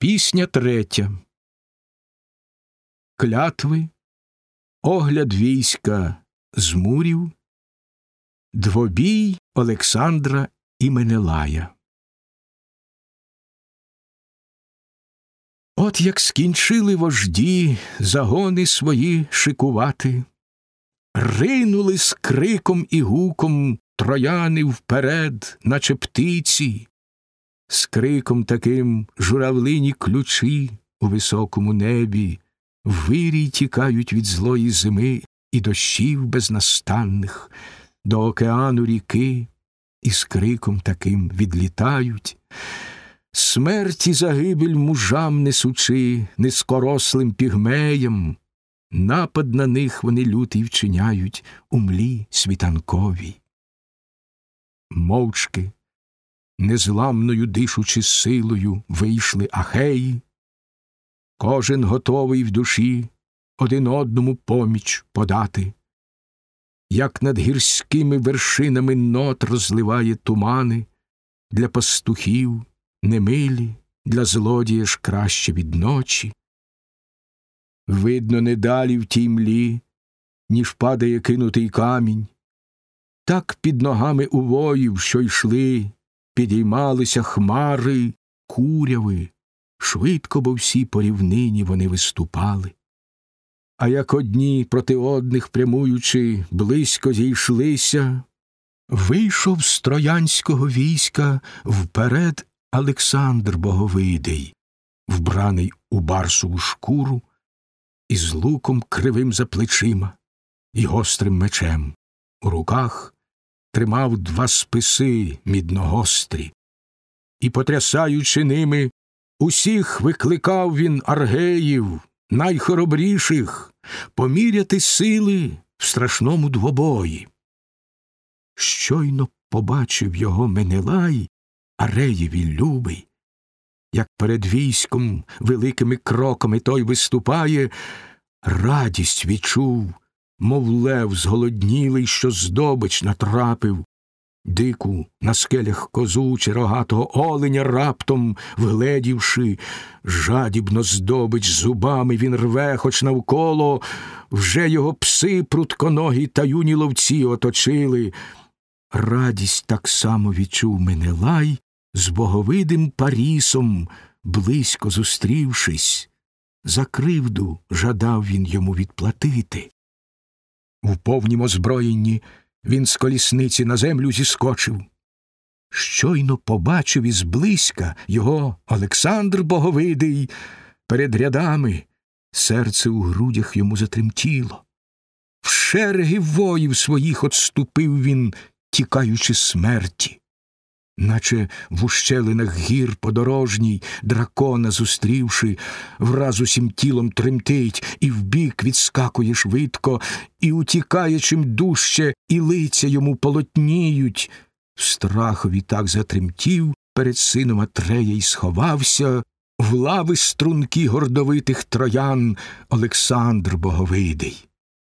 Пісня третя. Клятви, огляд війська з мурів, двобій Олександра і Менелая. От як скінчили вожді загони свої шикувати, ринули з криком і гуком трояни вперед, наче птиці, з криком таким журавлині ключі у високому небі, вирій тікають від злої зими і дощів безнастанних, до океану ріки, і з криком таким відлітають. Смерті загибель мужам несучи, нескорослим пігмеям, напад на них вони лютий вчиняють у млі світанковій. Мовчки незламною дишучи силою, вийшли ахеї, кожен готовий в душі один одному поміч подати, як над гірськими вершинами нот розливає тумани для пастухів немилі, для злодія ж краще від ночі. Видно, не далі в тій млі, ніж падає кинутий камінь. Так під ногами у воїв, що йшли, підіймалися хмари, куряви, швидко, бо всі по рівнині вони виступали. А як одні проти одних прямуючи, близько зійшлися, вийшов з троянського війська вперед Олександр Боговидий, вбраний у барсову шкуру, із луком кривим за плечима і гострим мечем у руках тримав два списи мідногострі, і, потрясаючи ними, усіх викликав він аргеїв, найхоробріших, поміряти сили в страшному двобої. Щойно побачив його Менелай, Ареєві любий, як перед військом великими кроками той виступає, радість відчув мов лев зголоднілий, що здобич натрапив, дику на скелях козу чи рогатого оленя раптом вгледівши, жадібно здобич зубами він рве, хоч навколо вже його пси прутконогі та юні ловці оточили. Радість так само відчув Менелай, з боговидим Парісом, близько зустрівшись, за кривду жадав він йому відплатити. У повнім озброєнні він з колісниці на землю зіскочив. Щойно побачив ізблизька його Олександр Боговидий перед рядами, серце у грудях йому затремтіло. В шереги воїв своїх отступив він, тікаючи смерті наче в ущелинах гір подорожній, дракона зустрівши, враз усім тілом тремтить, і вбік відскакує швидко, і, утікає чим дужче, і лиця йому полотніють. В страхові так затремтів перед сином Атрея й сховався, в лави струнки гордовитих троян Олександр Боговидий.